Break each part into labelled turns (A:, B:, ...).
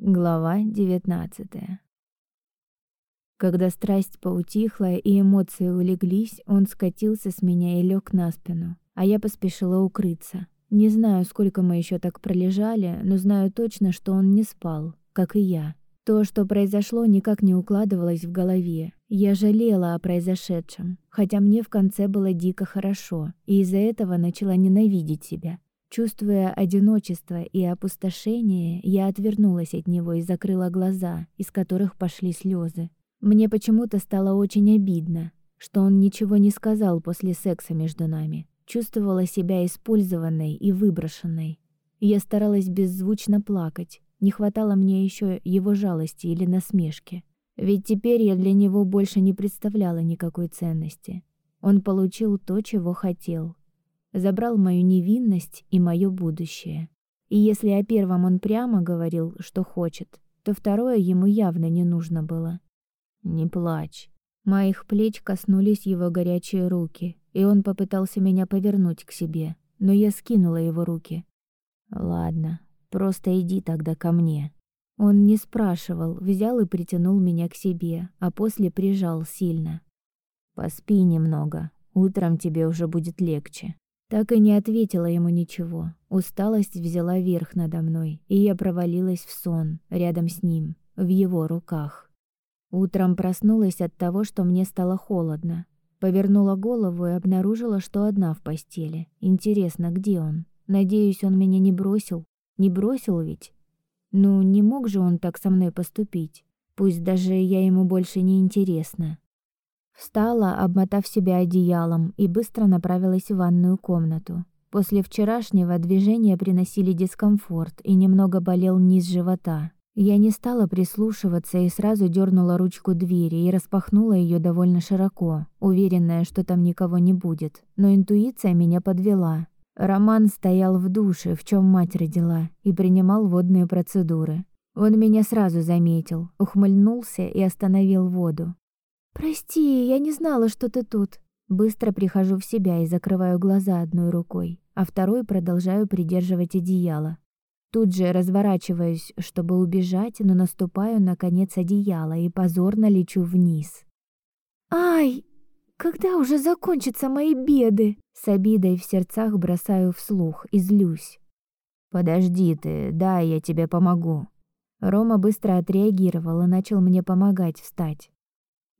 A: Глава 19. Когда страсть поутихла и эмоции улеглись, он скатился с меня и лег на спину, а я поспешила укрыться. Не знаю, сколько мы еще так пролежали, но знаю точно, что он не спал, как и я. То, что произошло, никак не укладывалось в голове. Я жалела о произошедшем, хотя мне в конце было дико хорошо, и из-за этого начала ненавидеть себя. Чувствуя одиночество и опустошение, я отвернулась от него и закрыла глаза, из которых пошли слезы. Мне почему-то стало очень обидно, что он ничего не сказал после секса между нами. Чувствовала себя использованной и выброшенной. Я старалась беззвучно плакать. Не хватало мне еще его жалости или насмешки. Ведь теперь я для него больше не представляла никакой ценности. Он получил то, чего хотел, забрал мою невинность и мое будущее. И если о первом он прямо говорил, что хочет, то второе ему явно не нужно было. Не плачь. Моих плеч коснулись его горячие руки, и он попытался меня повернуть к себе, но я скинула его руки. Ладно, просто иди тогда ко мне. Он не спрашивал, взял и притянул меня к себе, а после прижал сильно. Поспи немного, утром тебе уже будет легче. Так и не ответила ему ничего. Усталость взяла верх надо мной, и я провалилась в сон рядом с ним, в его руках. Утром проснулась от того, что мне стало холодно. Повернула голову и обнаружила, что одна в постели. Интересно, где он? Надеюсь, он меня не бросил. Не бросил ведь? Ну, не мог же он так со мной поступить. Пусть даже я ему больше не интересна. Встала, обмотав себя одеялом, и быстро направилась в ванную комнату. После вчерашнего движения приносили дискомфорт и немного болел низ живота. Я не стала прислушиваться и сразу дернула ручку двери и распахнула ее довольно широко, уверенная, что там никого не будет. Но интуиция меня подвела. Роман стоял в душе, в чем мать родила, и принимал водные процедуры. Он меня сразу заметил, ухмыльнулся и остановил воду. «Прости, я не знала, что ты тут». Быстро прихожу в себя и закрываю глаза одной рукой, а второй продолжаю придерживать одеяло. Тут же разворачиваюсь, чтобы убежать, но наступаю на конец одеяла и позорно лечу вниз. «Ай! Когда уже закончатся мои беды?» С обидой в сердцах бросаю вслух и злюсь. «Подожди ты, да, я тебе помогу». Рома быстро отреагировал и начал мне помогать встать.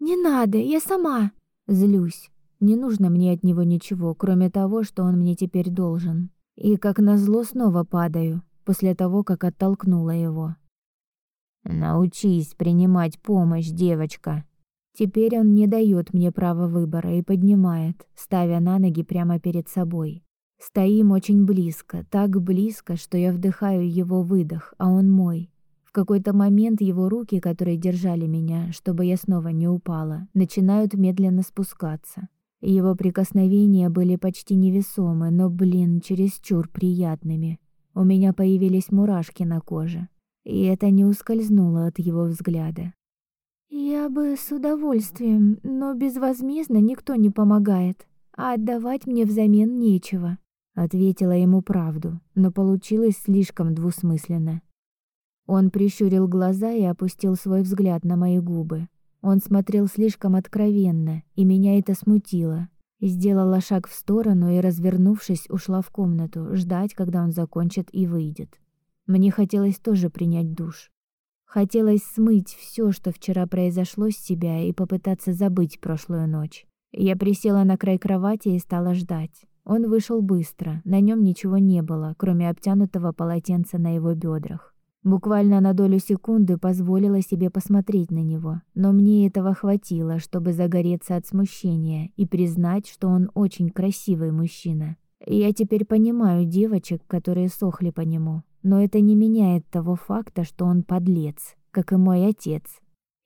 A: «Не надо, я сама!» Злюсь. Не нужно мне от него ничего, кроме того, что он мне теперь должен. И как назло снова падаю, после того, как оттолкнула его. «Научись принимать помощь, девочка!» Теперь он не дает мне права выбора и поднимает, ставя на ноги прямо перед собой. Стоим очень близко, так близко, что я вдыхаю его выдох, а он мой. Какой-то момент его руки, которые держали меня, чтобы я снова не упала, начинают медленно спускаться. Его прикосновения были почти невесомы, но, блин, чересчур приятными. У меня появились мурашки на коже, и это не ускользнуло от его взгляда. «Я бы с удовольствием, но безвозмездно никто не помогает, а отдавать мне взамен нечего», — ответила ему правду, но получилось слишком двусмысленно. Он прищурил глаза и опустил свой взгляд на мои губы. Он смотрел слишком откровенно, и меня это смутило. Сделала шаг в сторону и, развернувшись, ушла в комнату, ждать, когда он закончит и выйдет. Мне хотелось тоже принять душ. Хотелось смыть все, что вчера произошло с себя, и попытаться забыть прошлую ночь. Я присела на край кровати и стала ждать. Он вышел быстро, на нем ничего не было, кроме обтянутого полотенца на его бедрах. Буквально на долю секунды позволила себе посмотреть на него, но мне этого хватило, чтобы загореться от смущения и признать, что он очень красивый мужчина. Я теперь понимаю девочек, которые сохли по нему, но это не меняет того факта, что он подлец, как и мой отец.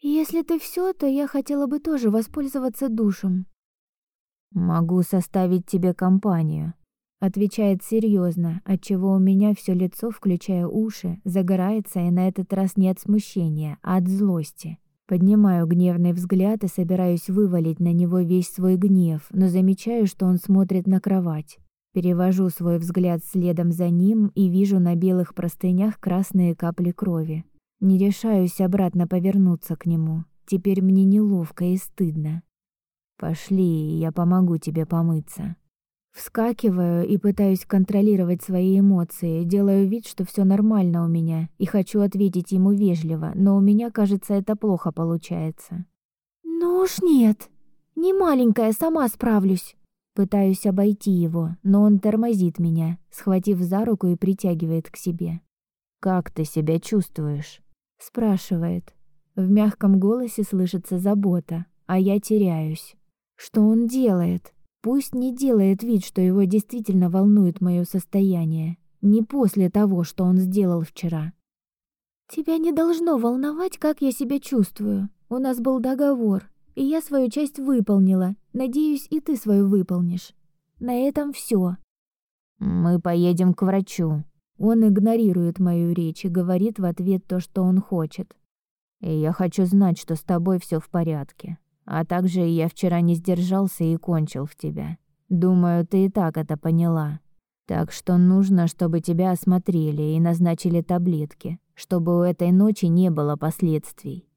A: Если ты все, то я хотела бы тоже воспользоваться душем. Могу составить тебе компанию, Отвечает серьезно, отчего у меня все лицо, включая уши, загорается и на этот раз не от смущения, а от злости. Поднимаю гневный взгляд и собираюсь вывалить на него весь свой гнев, но замечаю, что он смотрит на кровать. Перевожу свой взгляд следом за ним и вижу на белых простынях красные капли крови. Не решаюсь обратно повернуться к нему. Теперь мне неловко и стыдно. Пошли, я помогу тебе помыться. Вскакиваю и пытаюсь контролировать свои эмоции, делаю вид, что все нормально у меня, и хочу ответить ему вежливо, но у меня, кажется, это плохо получается. «Ну уж нет, не маленькая, сама справлюсь». Пытаюсь обойти его, но он тормозит меня, схватив за руку и притягивает к себе. «Как ты себя чувствуешь?» — спрашивает. В мягком голосе слышится забота, а я теряюсь. Что он делает? Пусть не делает вид, что его действительно волнует мое состояние. Не после того, что он сделал вчера. Тебя не должно волновать, как я себя чувствую. У нас был договор, и я свою часть выполнила. Надеюсь, и ты свою выполнишь. На этом все. Мы поедем к врачу. Он игнорирует мою речь и говорит в ответ то, что он хочет. И я хочу знать, что с тобой все в порядке. А также я вчера не сдержался и кончил в тебя. Думаю, ты и так это поняла. Так что нужно, чтобы тебя осмотрели и назначили таблетки, чтобы у этой ночи не было последствий.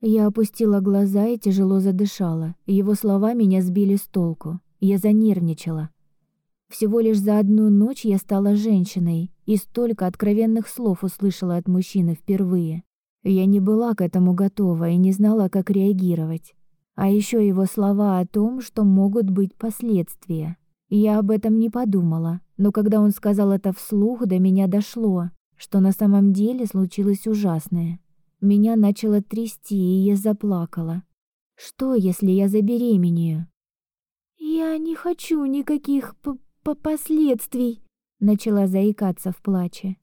A: Я опустила глаза и тяжело задышала. Его слова меня сбили с толку. Я занервничала. Всего лишь за одну ночь я стала женщиной и столько откровенных слов услышала от мужчины впервые. Я не была к этому готова и не знала, как реагировать. А еще его слова о том, что могут быть последствия. Я об этом не подумала, но когда он сказал это вслух, до меня дошло, что на самом деле случилось ужасное. Меня начало трясти, и я заплакала. Что, если я забеременею? Я не хочу никаких п -п последствий, начала заикаться в плаче.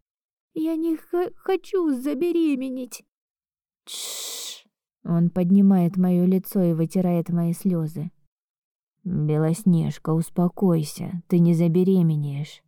A: Я не хочу забеременеть. Тш. Он поднимает моё лицо и вытирает мои слезы. Белоснежка, успокойся, ты не забеременеешь.